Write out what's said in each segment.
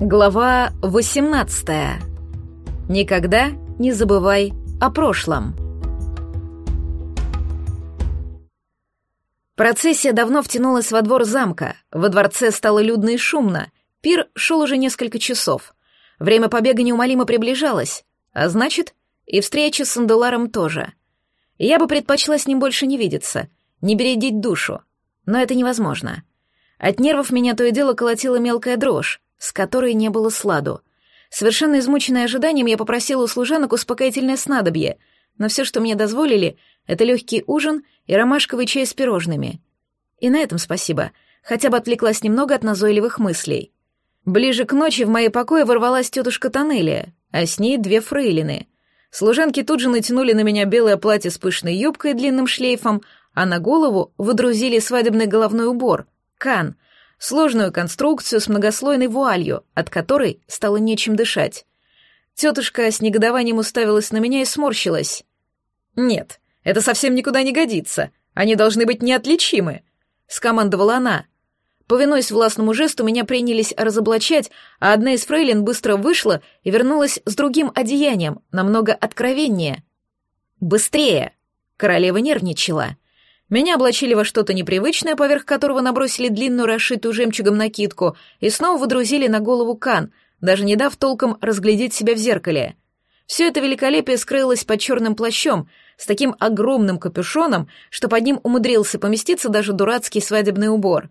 Глава 18. Никогда не забывай о прошлом. Процессия давно втянулась во двор замка. Во дворце стало людно и шумно. Пир шел уже несколько часов. Время побега неумолимо приближалось, а значит, и встреча с Андуларом тоже. Я бы предпочла с ним больше не видеться, не бередить душу, но это невозможно. От нервов меня то и дело колотила мелкая дрожь, с которой не было сладу. Совершенно измученная ожиданием, я попросила у служанок успокоительное снадобье, но все, что мне дозволили, это легкий ужин и ромашковый чай с пирожными. И на этом спасибо, хотя бы отвлеклась немного от назойливых мыслей. Ближе к ночи в мои покои ворвалась тетушка Тоннелия, а с ней две фрейлины. Служанки тут же натянули на меня белое платье с пышной юбкой и длинным шлейфом, а на голову выдрузили свадебный головной убор — кан — сложную конструкцию с многослойной вуалью, от которой стало нечем дышать. Тетушка с негодованием уставилась на меня и сморщилась. «Нет, это совсем никуда не годится. Они должны быть неотличимы», — скомандовала она. Повинуясь властному жесту, меня принялись разоблачать, а одна из фрейлин быстро вышла и вернулась с другим одеянием, намного откровеннее. «Быстрее!» — королева нервничала. Меня облачили во что-то непривычное, поверх которого набросили длинную расшитую жемчугом накидку и снова выдрузили на голову кан, даже не дав толком разглядеть себя в зеркале. Все это великолепие скрылось под черным плащом, с таким огромным капюшоном, что под ним умудрился поместиться даже дурацкий свадебный убор.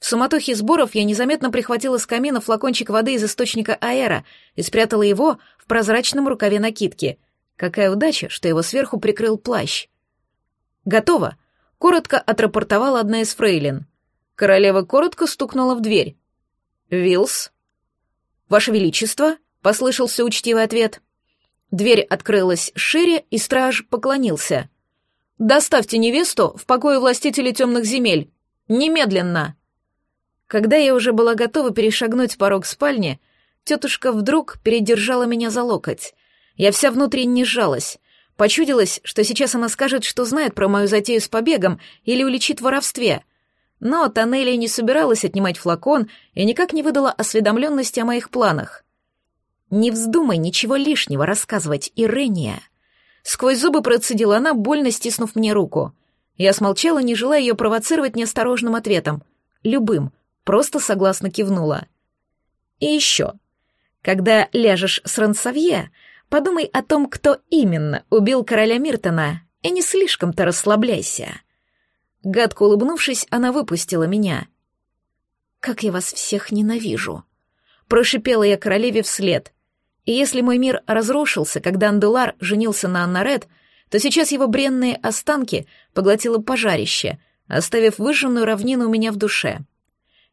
В суматохе сборов я незаметно прихватила с камина флакончик воды из источника аэра и спрятала его в прозрачном рукаве накидки. Какая удача, что его сверху прикрыл плащ. «Готово!» Коротко отрапортовала одна из фрейлин. Королева коротко стукнула в дверь. «Вилс?» «Ваше Величество?» — послышался учтивый ответ. Дверь открылась шире, и страж поклонился. «Доставьте невесту в покое властителей темных земель. Немедленно!» Когда я уже была готова перешагнуть порог спальни, тетушка вдруг передержала меня за локоть. Я вся внутренне сжалась. Почудилось, что сейчас она скажет, что знает про мою затею с побегом или уличит в воровстве. Но Тоннелия не собиралась отнимать флакон и никак не выдала осведомленности о моих планах. «Не вздумай ничего лишнего рассказывать, Ирения!» Сквозь зубы процедила она, больно стиснув мне руку. Я смолчала, не желая ее провоцировать неосторожным ответом. Любым, просто согласно кивнула. «И еще. Когда ляжешь с Рансавье, Подумай о том, кто именно убил короля Миртона, и не слишком-то расслабляйся. Гадко улыбнувшись, она выпустила меня. «Как я вас всех ненавижу!» Прошипела я королеве вслед. И если мой мир разрушился, когда Анделар женился на Аннарет, то сейчас его бренные останки поглотило пожарище, оставив выжженную равнину у меня в душе.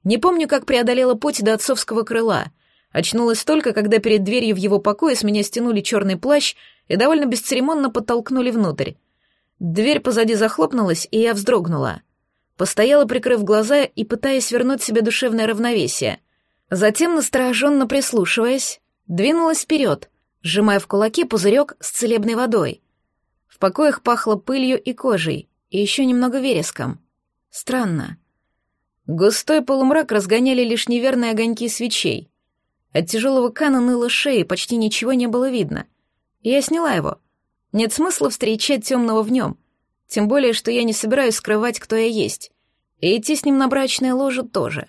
Не помню, как преодолела путь до отцовского крыла, Очнулась только, когда перед дверью в его покое с меня стянули черный плащ и довольно бесцеремонно подтолкнули внутрь. Дверь позади захлопнулась, и я вздрогнула. Постояла, прикрыв глаза и пытаясь вернуть себе душевное равновесие. Затем, настороженно прислушиваясь, двинулась вперед, сжимая в кулаке пузырек с целебной водой. В покоях пахло пылью и кожей, и еще немного вереском. Странно. Густой полумрак разгоняли лишь неверные огоньки свечей — от тяжелого кана ныла шея, почти ничего не было видно. Я сняла его. Нет смысла встречать темного в нем. Тем более, что я не собираюсь скрывать, кто я есть. И идти с ним на брачное ложе тоже.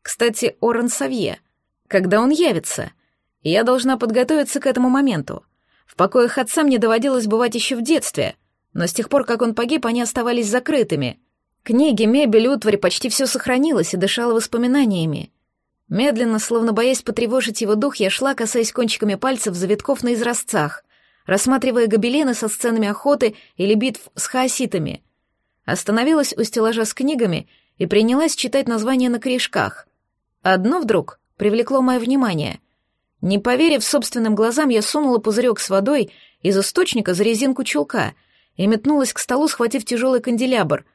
Кстати, Орен Савье. Когда он явится? Я должна подготовиться к этому моменту. В покоях отца мне доводилось бывать еще в детстве, но с тех пор, как он погиб, они оставались закрытыми. Книги, мебель, утварь, почти все сохранилось и дышало воспоминаниями. Медленно, словно боясь потревожить его дух, я шла, касаясь кончиками пальцев завитков на изразцах, рассматривая гобелены со сценами охоты или битв с хаоситами. Остановилась у стеллажа с книгами и принялась читать названия на корешках. Одно вдруг привлекло мое внимание. Не поверив собственным глазам, я сунула пузырек с водой из источника за резинку чулка и метнулась к столу, схватив тяжелый канделябр.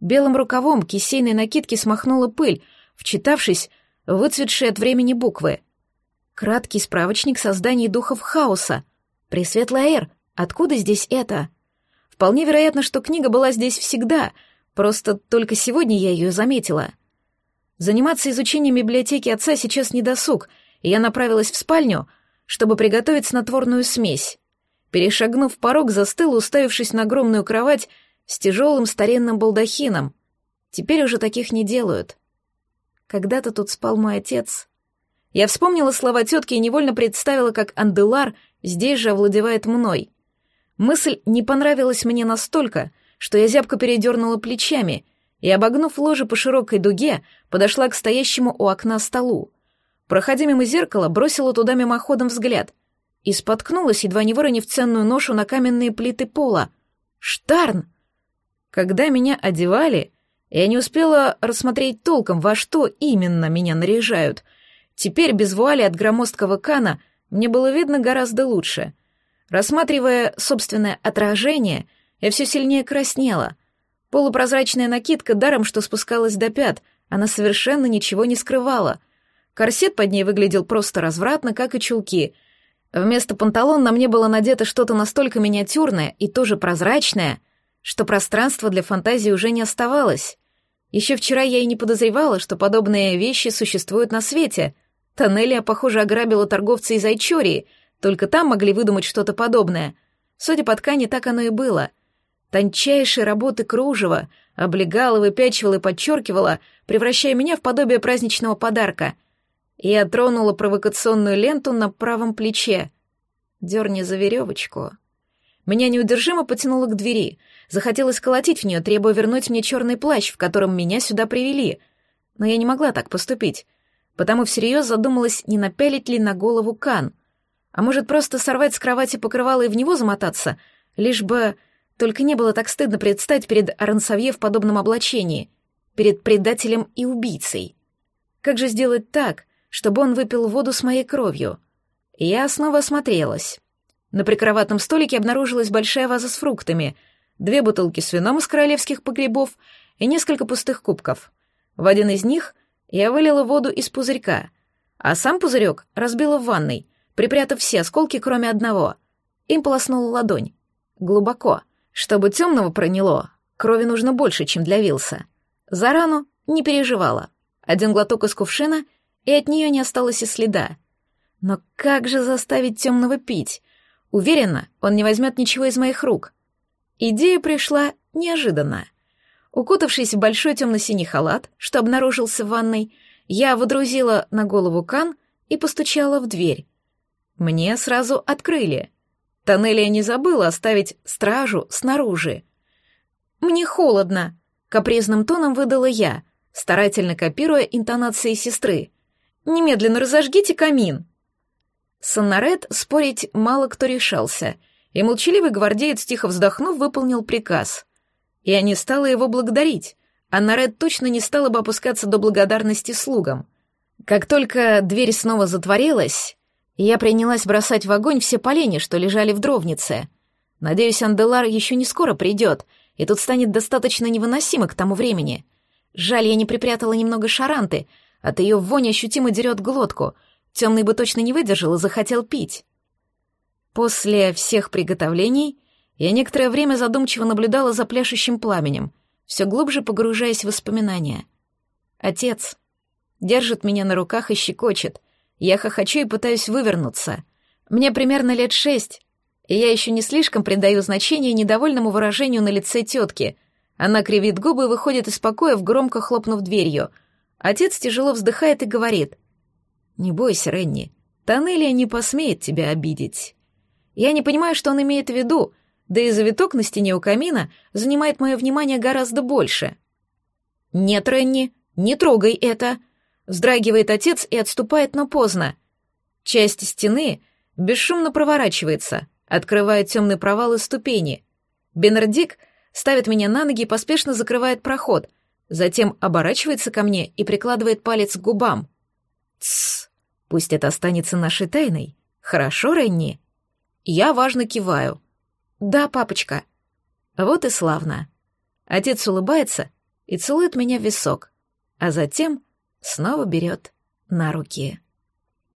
Белым рукавом кисейной накидки смахнула пыль, вчитавшись выцветшие от времени буквы. Краткий справочник созданий духов хаоса. Пресветлая Эр, откуда здесь это? Вполне вероятно, что книга была здесь всегда, просто только сегодня я ее заметила. Заниматься изучением библиотеки отца сейчас не досуг, и я направилась в спальню, чтобы приготовить снотворную смесь. Перешагнув порог, застыл, уставившись на огромную кровать с тяжелым старинным балдахином. Теперь уже таких не делают. Когда-то тут спал мой отец. Я вспомнила слова тетки и невольно представила, как Анделар здесь же овладевает мной. Мысль не понравилась мне настолько, что я зябко передернула плечами и, обогнув ложе по широкой дуге, подошла к стоящему у окна столу. Проходя мимо зеркала, бросила туда мимоходом взгляд и споткнулась, едва не выронив ценную ношу на каменные плиты пола. «Штарн!» Когда меня одевали, я не успела рассмотреть толком, во что именно меня наряжают. Теперь без вуали от громоздкого кана мне было видно гораздо лучше. Рассматривая собственное отражение, я все сильнее краснела. Полупрозрачная накидка даром, что спускалась до пят, она совершенно ничего не скрывала. Корсет под ней выглядел просто развратно, как и чулки. Вместо панталон на мне было надето что-то настолько миниатюрное и тоже прозрачное — что пространства для фантазии уже не оставалось. Еще вчера я и не подозревала, что подобные вещи существуют на свете. Тоннелия, похоже, ограбила торговца из Айчории, только там могли выдумать что-то подобное. Судя по ткани, так оно и было. Тончайшей работы кружева облегала, выпячивала и подчеркивала, превращая меня в подобие праздничного подарка. Я тронула провокационную ленту на правом плече. Дерни за веревочку. Меня неудержимо потянуло к двери. Захотелось колотить в нее, требуя вернуть мне черный плащ, в котором меня сюда привели. Но я не могла так поступить, потому всерьез задумалась, не напялить ли на голову кан. А может, просто сорвать с кровати покрывало и в него замотаться, лишь бы... Только не было так стыдно предстать перед Арансавье в подобном облачении, перед предателем и убийцей. Как же сделать так, чтобы он выпил воду с моей кровью? Я снова осмотрелась. На прикроватном столике обнаружилась большая ваза с фруктами, две бутылки с вином из королевских погребов и несколько пустых кубков. В один из них я вылила воду из пузырька, а сам пузырек разбила в ванной, припрятав все осколки, кроме одного. Им полоснула ладонь. Глубоко. Чтобы темного проняло, крови нужно больше, чем для Вилса. За рану не переживала. Один глоток из кувшина, и от нее не осталось и следа. Но как же заставить темного пить? Уверена, он не возьмет ничего из моих рук. Идея пришла неожиданно. Укутавшись в большой темно-синий халат, что обнаружился в ванной, я водрузила на голову кан и постучала в дверь. Мне сразу открыли. Тоннелия не забыла оставить стражу снаружи. «Мне холодно», — капризным тоном выдала я, старательно копируя интонации сестры. «Немедленно разожгите камин». Сонарет спорить мало кто решался, и молчаливый гвардеец, тихо вздохнув, выполнил приказ. Я не стала его благодарить, а Наред точно не стала бы опускаться до благодарности слугам. Как только дверь снова затворилась, я принялась бросать в огонь все поленья, что лежали в дровнице. Надеюсь, Анделар еще не скоро придет, и тут станет достаточно невыносимо к тому времени. Жаль, я не припрятала немного шаранты, от ее вони ощутимо дерет глотку — Темный бы точно не выдержал и захотел пить. После всех приготовлений я некоторое время задумчиво наблюдала за пляшущим пламенем, все глубже погружаясь в воспоминания. Отец держит меня на руках и щекочет. Я хохочу и пытаюсь вывернуться. Мне примерно лет шесть, и я еще не слишком придаю значение недовольному выражению на лице тетки. Она кривит губы и выходит из покоя, громко хлопнув дверью. Отец тяжело вздыхает и говорит — «Не бойся, Ренни, Тоннелия не посмеет тебя обидеть». Я не понимаю, что он имеет в виду, да и завиток на стене у камина занимает мое внимание гораздо больше. «Нет, Ренни, не трогай это!» Вздрагивает отец и отступает, но поздно. Часть стены бесшумно проворачивается, открывает темный провал и ступени. Бенардик ставит меня на ноги и поспешно закрывает проход, затем оборачивается ко мне и прикладывает палец к губам. «Тссс!» Пусть это останется нашей тайной. Хорошо, Ренни?» Я важно киваю. «Да, папочка». Вот и славно. Отец улыбается и целует меня в висок, а затем снова берет на руки.